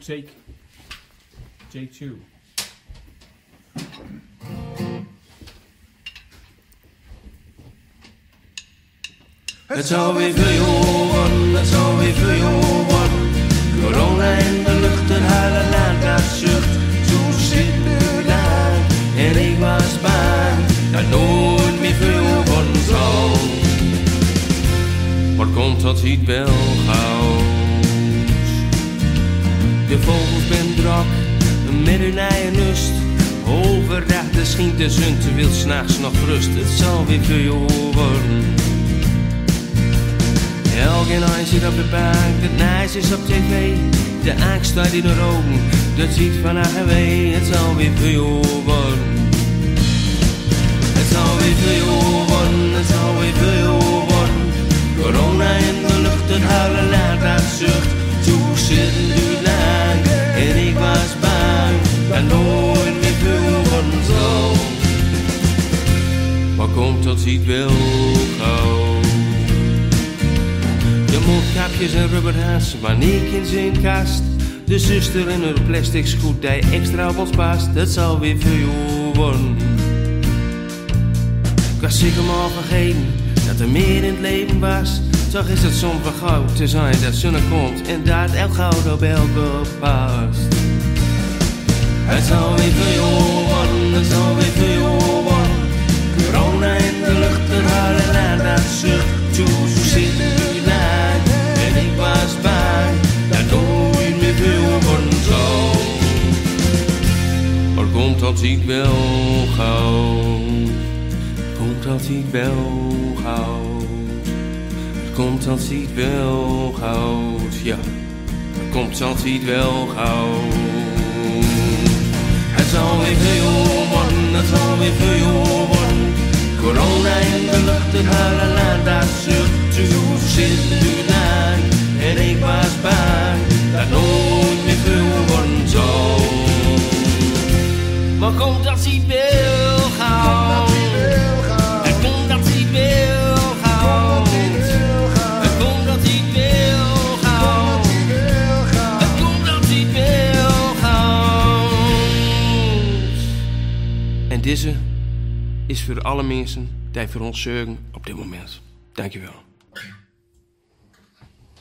take take two. Het zal weer veel worden, het zal weer veel. Corona in de lucht, het hele land dat zucht. Zo zit nu daar en ik was bang dat nooit meer veel worden zal. Maar komt dat niet wel gauw? De vogels ben drak, met hun eigen nust. Overdag de schijnt de zon, te wil s'nachts nog rust. Het zal weer veel worden. Elke nacht zit op de bank, het nijs is op tv. De angst staat in de ogen, dat ziet van AGW. Het zal weer veel worden. Het zal weer veel worden, het zal weer veel worden. Corona in de lucht, het land dat zucht. Toen zitten komt dat ziet wel gauw. De mondkapjes en rubberhats, wanneer in kast. De zuster in haar plastic schoen die extra wat past. Het zal weer veel worden. Ik was zeker maar vergeten dat er meer in het leven was. Toch is het soms wel gauw te zijn dat zon er komt en dat elk goud op elke past. Het zal dat niet wel gauw? Komt dat niet wel gauw? Komt dat niet wel gauw? Ja, komt dat niet wel gauw? Het zal weer veel worden, het zal weer veel worden. Corona in de lucht, het hele land dat Maar komt dat niet wel gauw? Het komt dat niet wel gauw? Het komt dat niet wel gauw? Het komt dat niet wel gauw? En deze is voor alle mensen die voor ons zorgen op dit moment. Dankjewel.